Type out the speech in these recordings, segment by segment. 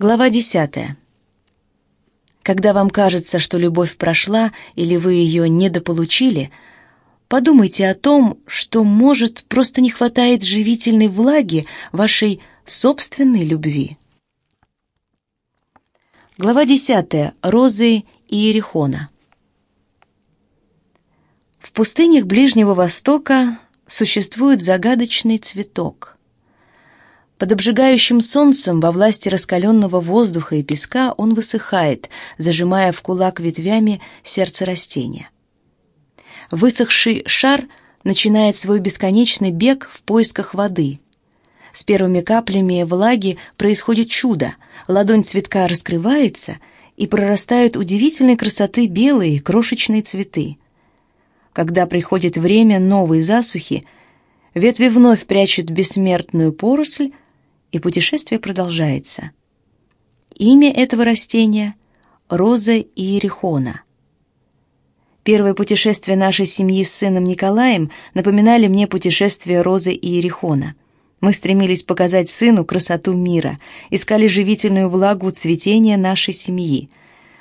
Глава 10. Когда вам кажется, что любовь прошла или вы ее недополучили, подумайте о том, что, может, просто не хватает живительной влаги вашей собственной любви. Глава 10. Розы и Иерихона. В пустынях Ближнего Востока существует загадочный цветок. Под обжигающим солнцем во власти раскаленного воздуха и песка он высыхает, зажимая в кулак ветвями сердце растения. Высохший шар начинает свой бесконечный бег в поисках воды. С первыми каплями влаги происходит чудо. Ладонь цветка раскрывается, и прорастают удивительной красоты белые крошечные цветы. Когда приходит время новой засухи, ветви вновь прячут бессмертную поросль, и путешествие продолжается. Имя этого растения — роза иерихона. Первое путешествие нашей семьи с сыном Николаем напоминали мне путешествие розы иерихона. Мы стремились показать сыну красоту мира, искали живительную влагу цветения нашей семьи.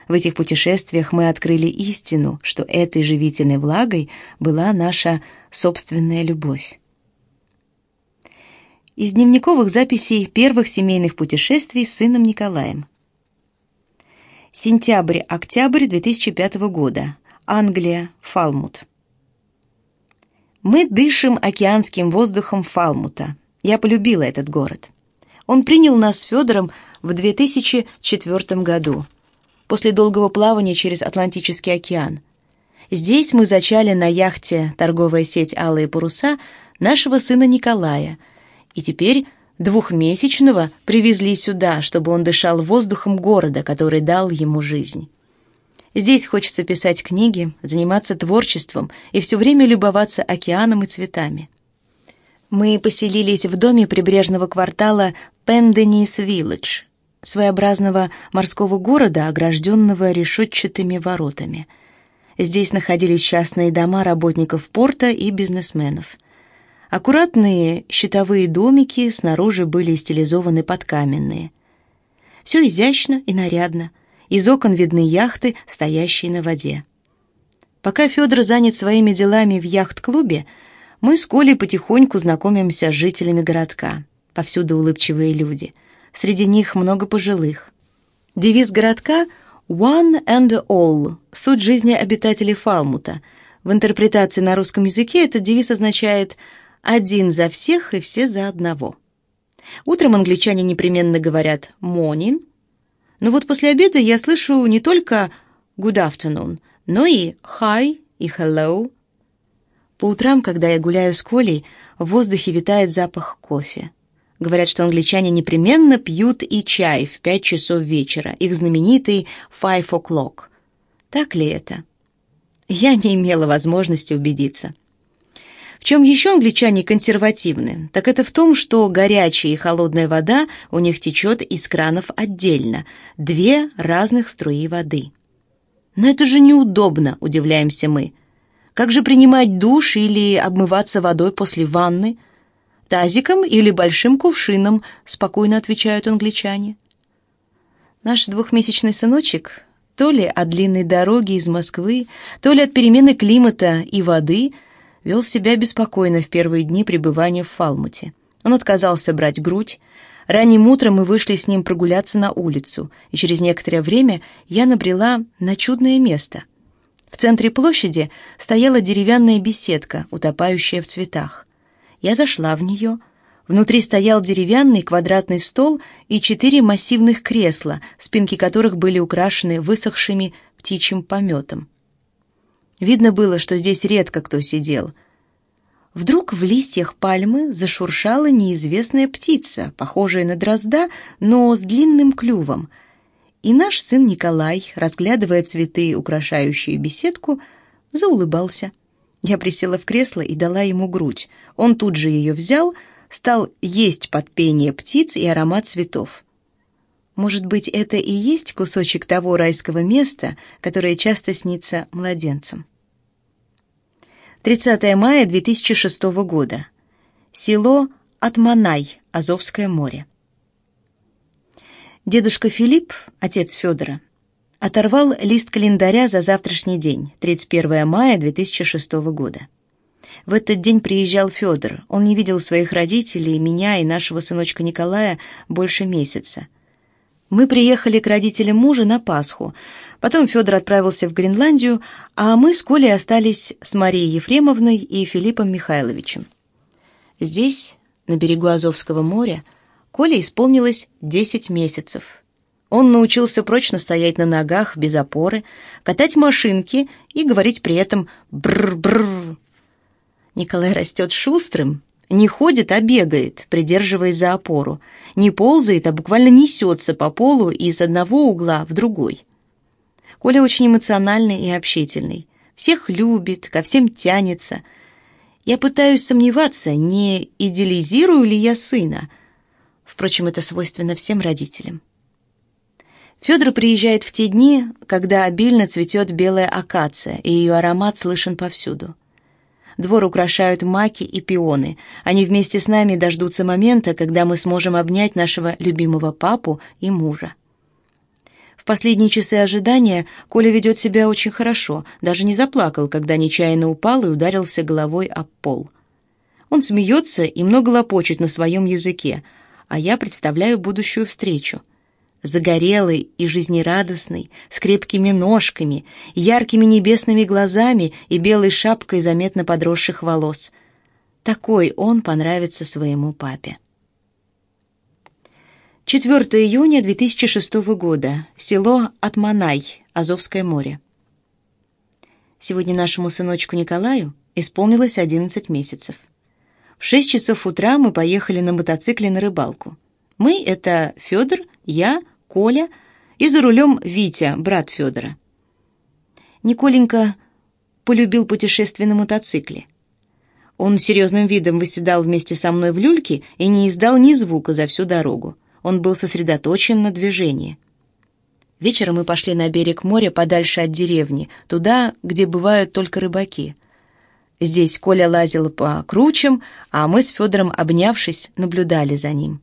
В этих путешествиях мы открыли истину, что этой живительной влагой была наша собственная любовь из дневниковых записей первых семейных путешествий с сыном Николаем. Сентябрь-октябрь 2005 года. Англия, Фалмут. Мы дышим океанским воздухом Фалмута. Я полюбила этот город. Он принял нас с Федором в 2004 году, после долгого плавания через Атлантический океан. Здесь мы зачали на яхте торговая сеть «Алые паруса» нашего сына Николая – и теперь двухмесячного привезли сюда, чтобы он дышал воздухом города, который дал ему жизнь. Здесь хочется писать книги, заниматься творчеством и все время любоваться океаном и цветами. Мы поселились в доме прибрежного квартала Пенденис-Виллидж, своеобразного морского города, огражденного решетчатыми воротами. Здесь находились частные дома работников порта и бизнесменов – Аккуратные щитовые домики снаружи были стилизованы под каменные. Все изящно и нарядно. Из окон видны яхты, стоящие на воде. Пока Федор занят своими делами в яхт-клубе, мы с Колей потихоньку знакомимся с жителями городка. Повсюду улыбчивые люди. Среди них много пожилых. Девиз городка «One and all» — суть жизни обитателей Фалмута. В интерпретации на русском языке этот девиз означает один за всех и все за одного. Утром англичане непременно говорят «morning», но вот после обеда я слышу не только «good afternoon», но и «hi» и «hello». По утрам, когда я гуляю с Колей, в воздухе витает запах кофе. Говорят, что англичане непременно пьют и чай в пять часов вечера, их знаменитый «five o'clock». Так ли это? Я не имела возможности убедиться. В чем еще англичане консервативны, так это в том, что горячая и холодная вода у них течет из кранов отдельно, две разных струи воды. Но это же неудобно, удивляемся мы. Как же принимать душ или обмываться водой после ванны? Тазиком или большим кувшином, спокойно отвечают англичане. Наш двухмесячный сыночек то ли от длинной дороги из Москвы, то ли от перемены климата и воды – вел себя беспокойно в первые дни пребывания в Фалмуте. Он отказался брать грудь. Ранним утром мы вышли с ним прогуляться на улицу, и через некоторое время я набрела на чудное место. В центре площади стояла деревянная беседка, утопающая в цветах. Я зашла в нее. Внутри стоял деревянный квадратный стол и четыре массивных кресла, спинки которых были украшены высохшими птичьим пометом. Видно было, что здесь редко кто сидел. Вдруг в листьях пальмы зашуршала неизвестная птица, похожая на дрозда, но с длинным клювом. И наш сын Николай, разглядывая цветы, украшающие беседку, заулыбался. Я присела в кресло и дала ему грудь. Он тут же ее взял, стал есть под пение птиц и аромат цветов. Может быть, это и есть кусочек того райского места, которое часто снится младенцам. 30 мая 2006 года. Село Атманай, Азовское море. Дедушка Филипп, отец Федора, оторвал лист календаря за завтрашний день, 31 мая 2006 года. В этот день приезжал Федор. Он не видел своих родителей, меня и нашего сыночка Николая больше месяца. Мы приехали к родителям мужа на Пасху. Потом Федор отправился в Гренландию, а мы с Колей остались с Марией Ефремовной и Филиппом Михайловичем. Здесь, на берегу Азовского моря, Коле исполнилось 10 месяцев. Он научился прочно стоять на ногах без опоры, катать машинки и говорить при этом «бррр-бррр». Николай растет шустрым, не ходит, а бегает, придерживаясь за опору. Не ползает, а буквально несется по полу из одного угла в другой. Коля очень эмоциональный и общительный. Всех любит, ко всем тянется. Я пытаюсь сомневаться, не идеализирую ли я сына. Впрочем, это свойственно всем родителям. Федор приезжает в те дни, когда обильно цветет белая акация, и ее аромат слышен повсюду. Двор украшают маки и пионы. Они вместе с нами дождутся момента, когда мы сможем обнять нашего любимого папу и мужа. В последние часы ожидания Коля ведет себя очень хорошо, даже не заплакал, когда нечаянно упал и ударился головой об пол. Он смеется и много лопочет на своем языке, а я представляю будущую встречу загорелый и жизнерадостный, с крепкими ножками, яркими небесными глазами и белой шапкой заметно подросших волос. Такой он понравится своему папе. 4 июня 2006 года. Село Атманай, Азовское море. Сегодня нашему сыночку Николаю исполнилось 11 месяцев. В 6 часов утра мы поехали на мотоцикле на рыбалку. Мы — это Федор, я, Коля и за рулем Витя, брат Федора. Николенька полюбил путешествие на мотоцикле. Он серьезным видом выседал вместе со мной в люльке и не издал ни звука за всю дорогу. Он был сосредоточен на движении. Вечером мы пошли на берег моря подальше от деревни, туда, где бывают только рыбаки. Здесь Коля лазил по кручам, а мы с Федором, обнявшись, наблюдали за ним.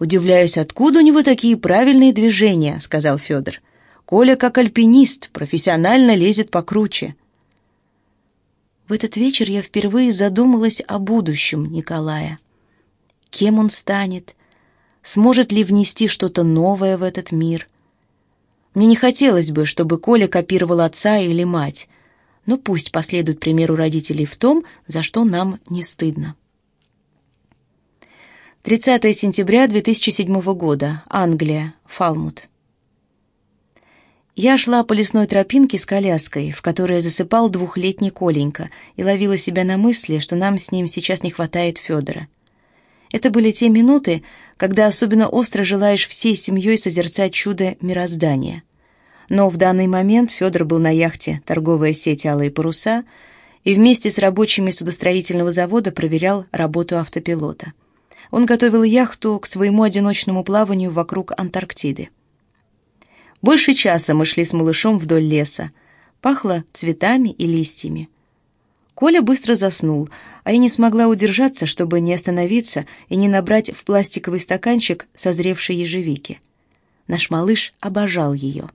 «Удивляюсь, откуда у него такие правильные движения», — сказал Федор. «Коля, как альпинист, профессионально лезет покруче». В этот вечер я впервые задумалась о будущем Николая. Кем он станет? Сможет ли внести что-то новое в этот мир? Мне не хотелось бы, чтобы Коля копировал отца или мать, но пусть последует примеру родителей в том, за что нам не стыдно. 30 сентября 2007 года. Англия. Фалмут. Я шла по лесной тропинке с коляской, в которой засыпал двухлетний Коленька, и ловила себя на мысли, что нам с ним сейчас не хватает Федора. Это были те минуты, когда особенно остро желаешь всей семьей созерцать чудо мироздания. Но в данный момент Федор был на яхте «Торговая сеть Алые паруса» и вместе с рабочими судостроительного завода проверял работу автопилота он готовил яхту к своему одиночному плаванию вокруг Антарктиды. Больше часа мы шли с малышом вдоль леса. Пахло цветами и листьями. Коля быстро заснул, а я не смогла удержаться, чтобы не остановиться и не набрать в пластиковый стаканчик созревшей ежевики. Наш малыш обожал ее.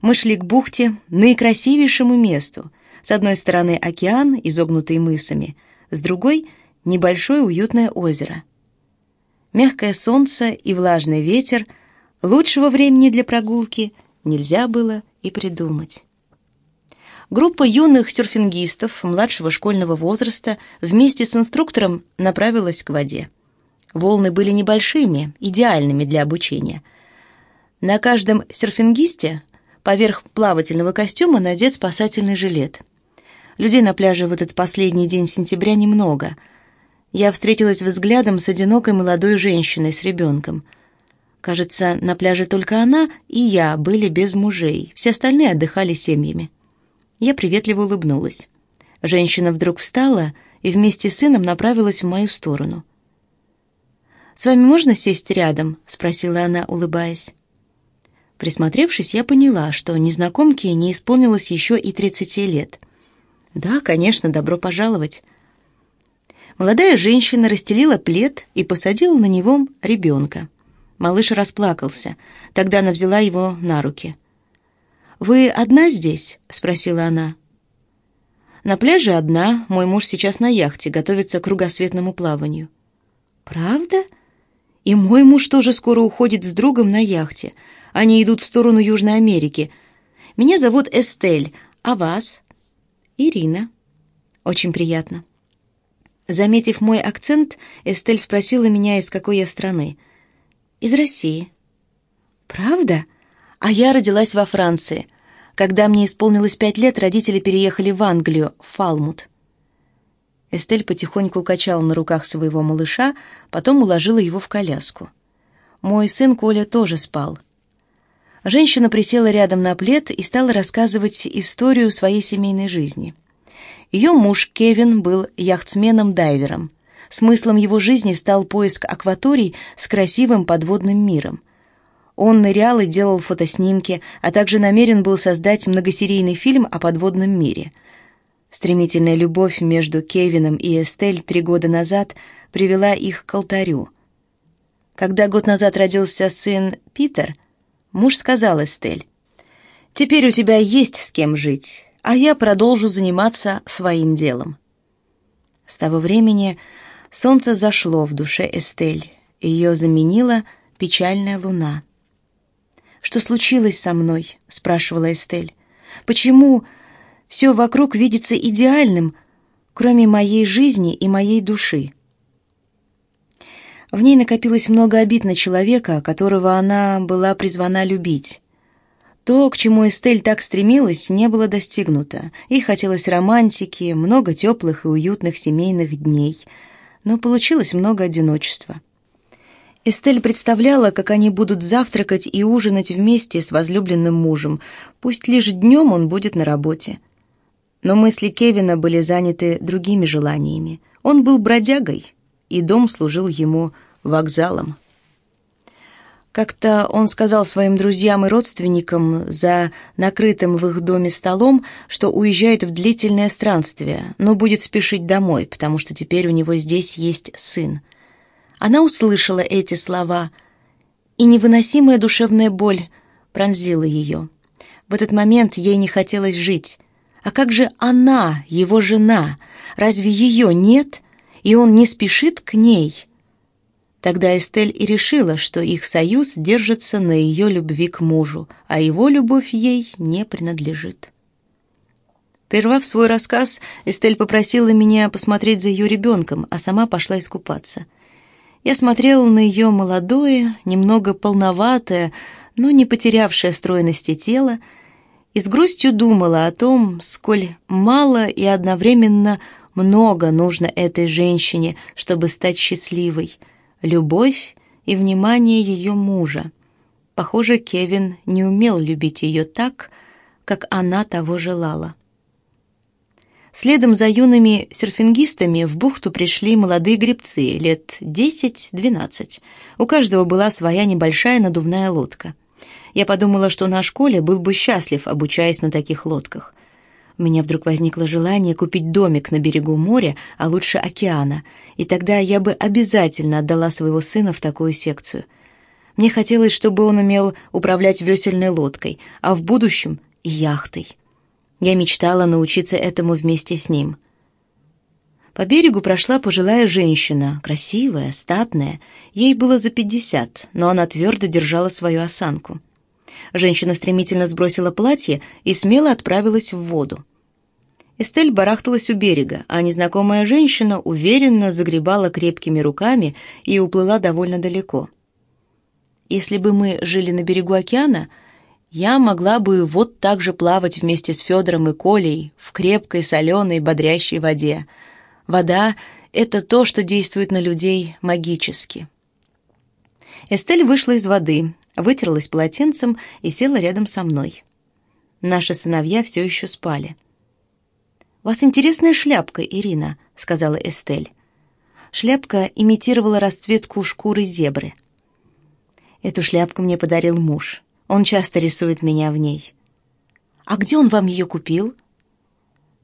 Мы шли к бухте, наикрасивейшему месту. С одной стороны океан, изогнутый мысами, с другой — небольшое уютное озеро. Мягкое солнце и влажный ветер, лучшего времени для прогулки нельзя было и придумать. Группа юных серфингистов младшего школьного возраста вместе с инструктором направилась к воде. Волны были небольшими, идеальными для обучения. На каждом серфингисте поверх плавательного костюма надет спасательный жилет. Людей на пляже в этот последний день сентября немного – я встретилась взглядом с одинокой молодой женщиной с ребенком. Кажется, на пляже только она и я были без мужей, все остальные отдыхали семьями. Я приветливо улыбнулась. Женщина вдруг встала и вместе с сыном направилась в мою сторону. «С вами можно сесть рядом?» — спросила она, улыбаясь. Присмотревшись, я поняла, что незнакомке не исполнилось еще и тридцати лет. «Да, конечно, добро пожаловать». Молодая женщина расстелила плед и посадила на него ребенка. Малыш расплакался. Тогда она взяла его на руки. «Вы одна здесь?» — спросила она. «На пляже одна. Мой муж сейчас на яхте, готовится к кругосветному плаванию». «Правда? И мой муж тоже скоро уходит с другом на яхте. Они идут в сторону Южной Америки. Меня зовут Эстель, а вас?» «Ирина». «Очень приятно». Заметив мой акцент, Эстель спросила меня, из какой я страны. «Из России». «Правда? А я родилась во Франции. Когда мне исполнилось пять лет, родители переехали в Англию, в Фалмут». Эстель потихоньку качала на руках своего малыша, потом уложила его в коляску. Мой сын Коля тоже спал. Женщина присела рядом на плед и стала рассказывать историю своей семейной жизни. Ее муж Кевин был яхтсменом-дайвером. Смыслом его жизни стал поиск акваторий с красивым подводным миром. Он нырял и делал фотоснимки, а также намерен был создать многосерийный фильм о подводном мире. Стремительная любовь между Кевином и Эстель три года назад привела их к алтарю. Когда год назад родился сын Питер, муж сказал Эстель, «Теперь у тебя есть с кем жить а я продолжу заниматься своим делом. С того времени солнце зашло в душе Эстель, ее заменила печальная луна. «Что случилось со мной?» — спрашивала Эстель. «Почему все вокруг видится идеальным, кроме моей жизни и моей души?» В ней накопилось много обид на человека, которого она была призвана любить. То, к чему Эстель так стремилась, не было достигнуто. Ей хотелось романтики, много теплых и уютных семейных дней, но получилось много одиночества. Эстель представляла, как они будут завтракать и ужинать вместе с возлюбленным мужем, пусть лишь днем он будет на работе. Но мысли Кевина были заняты другими желаниями. Он был бродягой, и дом служил ему вокзалом. Как-то он сказал своим друзьям и родственникам за накрытым в их доме столом, что уезжает в длительное странствие, но будет спешить домой, потому что теперь у него здесь есть сын. Она услышала эти слова, и невыносимая душевная боль пронзила ее. В этот момент ей не хотелось жить. А как же она, его жена? Разве ее нет? И он не спешит к ней?» Тогда Эстель и решила, что их союз держится на ее любви к мужу, а его любовь ей не принадлежит. Прервав свой рассказ, Эстель попросила меня посмотреть за ее ребенком, а сама пошла искупаться. Я смотрела на ее молодое, немного полноватое, но не потерявшее стройности тело, и с грустью думала о том, сколь мало и одновременно много нужно этой женщине, чтобы стать счастливой — любовь и внимание ее мужа. Похоже, Кевин не умел любить ее так, как она того желала. Следом за юными серфингистами в бухту пришли молодые гребцы, лет 10-12. У каждого была своя небольшая надувная лодка. Я подумала, что наш Коля был бы счастлив, обучаясь на таких лодках. Меня вдруг возникло желание купить домик на берегу моря, а лучше океана, и тогда я бы обязательно отдала своего сына в такую секцию. Мне хотелось, чтобы он умел управлять весельной лодкой, а в будущем — яхтой. Я мечтала научиться этому вместе с ним. По берегу прошла пожилая женщина, красивая, статная. Ей было за пятьдесят, но она твердо держала свою осанку. Женщина стремительно сбросила платье и смело отправилась в воду. Эстель барахталась у берега, а незнакомая женщина уверенно загребала крепкими руками и уплыла довольно далеко. Если бы мы жили на берегу океана, я могла бы вот так же плавать вместе с Федором и Колей в крепкой, соленой, бодрящей воде. Вода — это то, что действует на людей магически. Эстель вышла из воды, вытерлась полотенцем и села рядом со мной. Наши сыновья все еще спали. «У вас интересная шляпка, Ирина», — сказала Эстель. Шляпка имитировала расцветку шкуры зебры. Эту шляпку мне подарил муж. Он часто рисует меня в ней. «А где он вам ее купил?»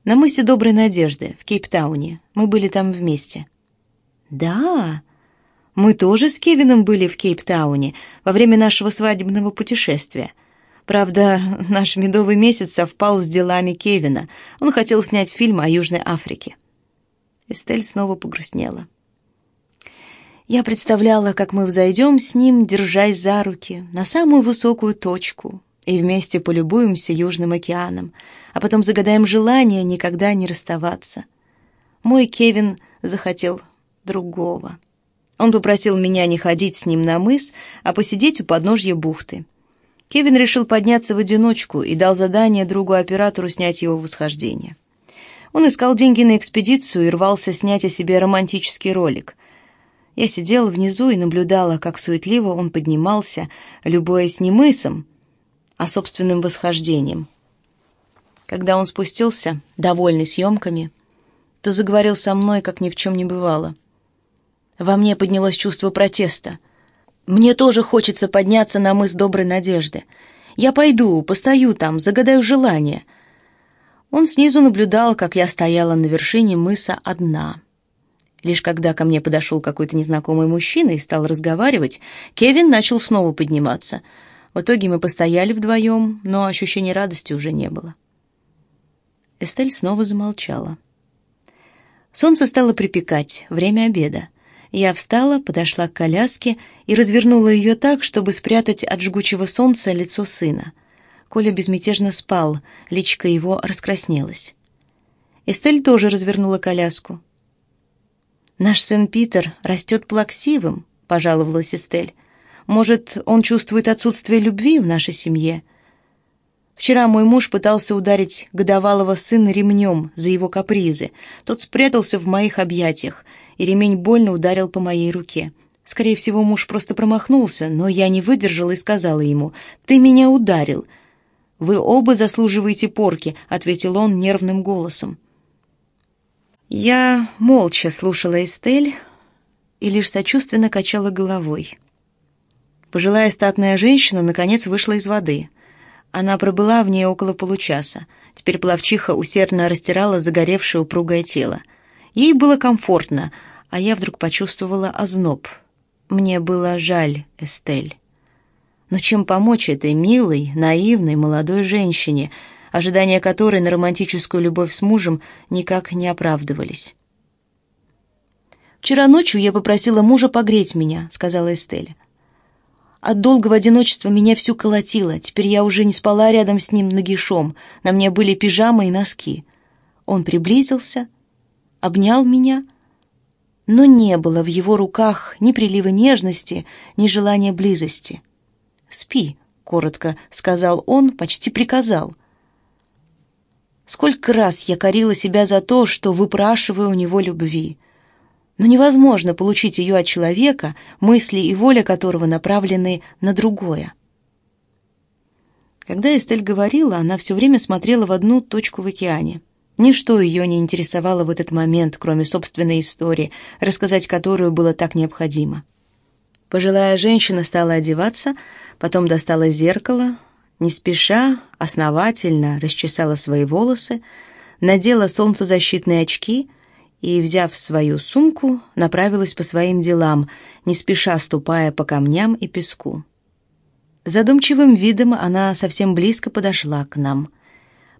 «На мысе Доброй Надежды, в Кейптауне. Мы были там вместе». «Да, Мы тоже с Кевином были в Кейптауне во время нашего свадебного путешествия. Правда, наш медовый месяц совпал с делами Кевина. Он хотел снять фильм о Южной Африке. Эстель снова погрустнела. Я представляла, как мы взойдем с ним, держась за руки, на самую высокую точку, и вместе полюбуемся Южным океаном, а потом загадаем желание никогда не расставаться. Мой Кевин захотел другого. Он попросил меня не ходить с ним на мыс, а посидеть у подножья бухты. Кевин решил подняться в одиночку и дал задание другу-оператору снять его восхождение. Он искал деньги на экспедицию и рвался снять о себе романтический ролик. Я сидела внизу и наблюдала, как суетливо он поднимался, любуясь не мысом, а собственным восхождением. Когда он спустился, довольный съемками, то заговорил со мной, как ни в чем не бывало. Во мне поднялось чувство протеста. Мне тоже хочется подняться на мыс Доброй Надежды. Я пойду, постою там, загадаю желание. Он снизу наблюдал, как я стояла на вершине мыса одна. Лишь когда ко мне подошел какой-то незнакомый мужчина и стал разговаривать, Кевин начал снова подниматься. В итоге мы постояли вдвоем, но ощущения радости уже не было. Эстель снова замолчала. Солнце стало припекать, время обеда. Я встала, подошла к коляске и развернула ее так, чтобы спрятать от жгучего солнца лицо сына. Коля безмятежно спал, личико его раскраснелось. Эстель тоже развернула коляску. «Наш сын Питер растет плаксивым», — пожаловалась Эстель. «Может, он чувствует отсутствие любви в нашей семье?» Вчера мой муж пытался ударить годовалого сына ремнем за его капризы. Тот спрятался в моих объятиях, и ремень больно ударил по моей руке. Скорее всего, муж просто промахнулся, но я не выдержала и сказала ему, «Ты меня ударил». «Вы оба заслуживаете порки», — ответил он нервным голосом. Я молча слушала Эстель и лишь сочувственно качала головой. Пожилая статная женщина наконец вышла из воды — она пробыла в ней около получаса. Теперь плавчиха усердно растирала загоревшее упругое тело. Ей было комфортно, а я вдруг почувствовала озноб. Мне было жаль Эстель. Но чем помочь этой милой, наивной молодой женщине, ожидания которой на романтическую любовь с мужем никак не оправдывались? «Вчера ночью я попросила мужа погреть меня», — сказала Эстель. От долгого одиночества меня всю колотило. Теперь я уже не спала рядом с ним нагишом. На мне были пижама и носки. Он приблизился, обнял меня, но не было в его руках ни прилива нежности, ни желания близости. «Спи», — коротко сказал он, почти приказал. Сколько раз я корила себя за то, что выпрашиваю у него любви — но невозможно получить ее от человека, мысли и воля которого направлены на другое. Когда Эстель говорила, она все время смотрела в одну точку в океане. Ничто ее не интересовало в этот момент, кроме собственной истории, рассказать которую было так необходимо. Пожилая женщина стала одеваться, потом достала зеркало, не спеша, основательно расчесала свои волосы, надела солнцезащитные очки — и, взяв свою сумку, направилась по своим делам, не спеша ступая по камням и песку. Задумчивым видом она совсем близко подошла к нам.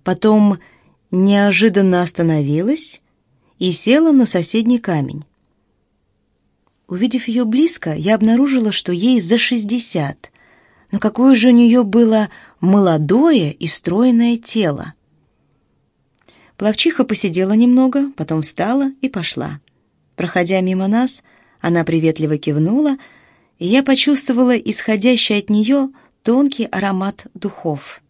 Потом неожиданно остановилась и села на соседний камень. Увидев ее близко, я обнаружила, что ей за шестьдесят, но какое же у нее было молодое и стройное тело. Плавчиха посидела немного, потом встала и пошла. Проходя мимо нас, она приветливо кивнула, и я почувствовала исходящий от нее тонкий аромат духов.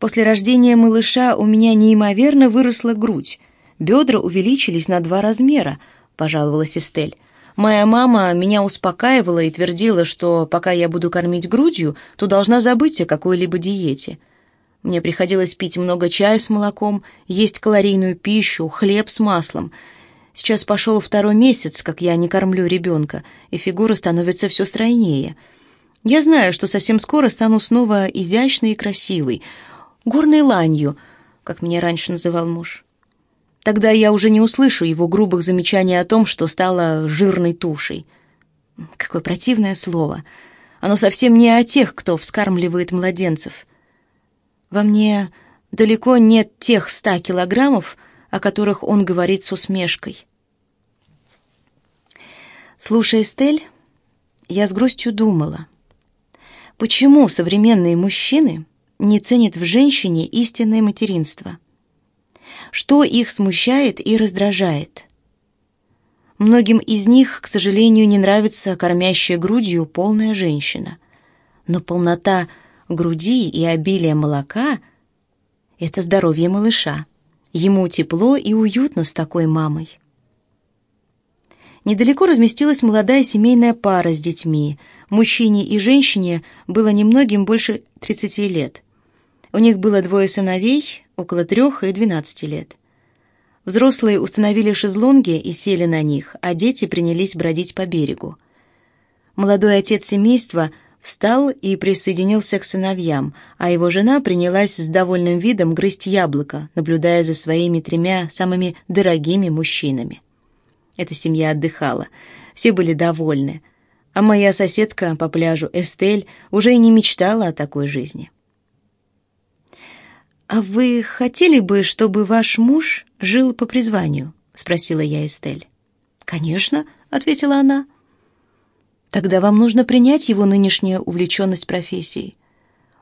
После рождения малыша у меня неимоверно выросла грудь. Бедра увеличились на два размера, пожаловалась Эстель. Моя мама меня успокаивала и твердила, что пока я буду кормить грудью, то должна забыть о какой-либо диете. Мне приходилось пить много чая с молоком, есть калорийную пищу, хлеб с маслом. Сейчас пошел второй месяц, как я не кормлю ребенка, и фигура становится все стройнее. Я знаю, что совсем скоро стану снова изящной и красивой, горной ланью, как меня раньше называл муж. Тогда я уже не услышу его грубых замечаний о том, что стала жирной тушей. Какое противное слово. Оно совсем не о тех, кто вскармливает младенцев. Во мне далеко нет тех ста килограммов, о которых он говорит с усмешкой. Слушая Стель, я с грустью думала, почему современные мужчины не ценят в женщине истинное материнство? Что их смущает и раздражает? Многим из них, к сожалению, не нравится кормящая грудью полная женщина. Но полнота груди и обилие молока — это здоровье малыша. Ему тепло и уютно с такой мамой. Недалеко разместилась молодая семейная пара с детьми. Мужчине и женщине было немногим больше 30 лет. У них было двое сыновей, около трех и двенадцати лет. Взрослые установили шезлонги и сели на них, а дети принялись бродить по берегу. Молодой отец семейства встал и присоединился к сыновьям, а его жена принялась с довольным видом грызть яблоко, наблюдая за своими тремя самыми дорогими мужчинами. Эта семья отдыхала. Все были довольны. А моя соседка по пляжу Эстель уже и не мечтала о такой жизни. «А вы хотели бы, чтобы ваш муж жил по призванию?» — спросила я Эстель. «Конечно», — ответила она. «Тогда вам нужно принять его нынешнюю увлеченность профессией.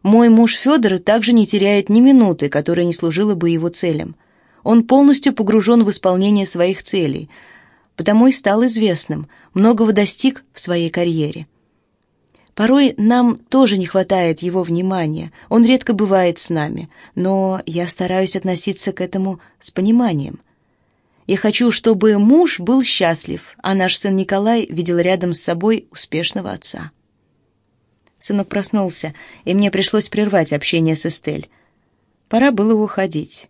Мой муж Федор также не теряет ни минуты, которая не служила бы его целям. Он полностью погружен в исполнение своих целей — потому и стал известным, многого достиг в своей карьере. Порой нам тоже не хватает его внимания, он редко бывает с нами, но я стараюсь относиться к этому с пониманием. Я хочу, чтобы муж был счастлив, а наш сын Николай видел рядом с собой успешного отца. Сынок проснулся, и мне пришлось прервать общение с Эстель. Пора было уходить.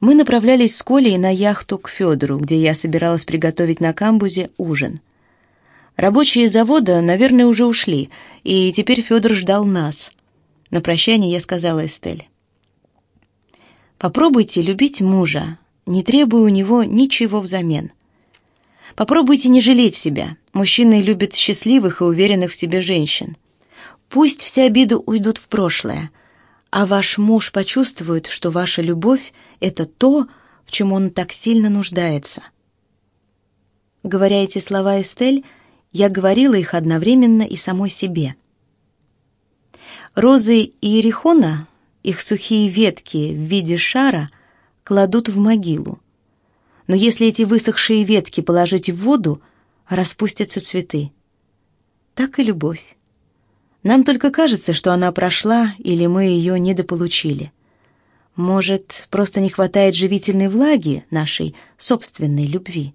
Мы направлялись с Колей на яхту к Федору, где я собиралась приготовить на камбузе ужин. Рабочие завода, наверное, уже ушли, и теперь Федор ждал нас. На прощание я сказала Эстель. «Попробуйте любить мужа, не требуя у него ничего взамен. Попробуйте не жалеть себя. Мужчины любят счастливых и уверенных в себе женщин. Пусть все обиды уйдут в прошлое, а ваш муж почувствует, что ваша любовь — это то, в чем он так сильно нуждается. Говоря эти слова Эстель, я говорила их одновременно и самой себе. Розы Иерихона, их сухие ветки в виде шара, кладут в могилу. Но если эти высохшие ветки положить в воду, распустятся цветы. Так и любовь. Нам только кажется, что она прошла, или мы ее недополучили. Может, просто не хватает живительной влаги нашей собственной любви.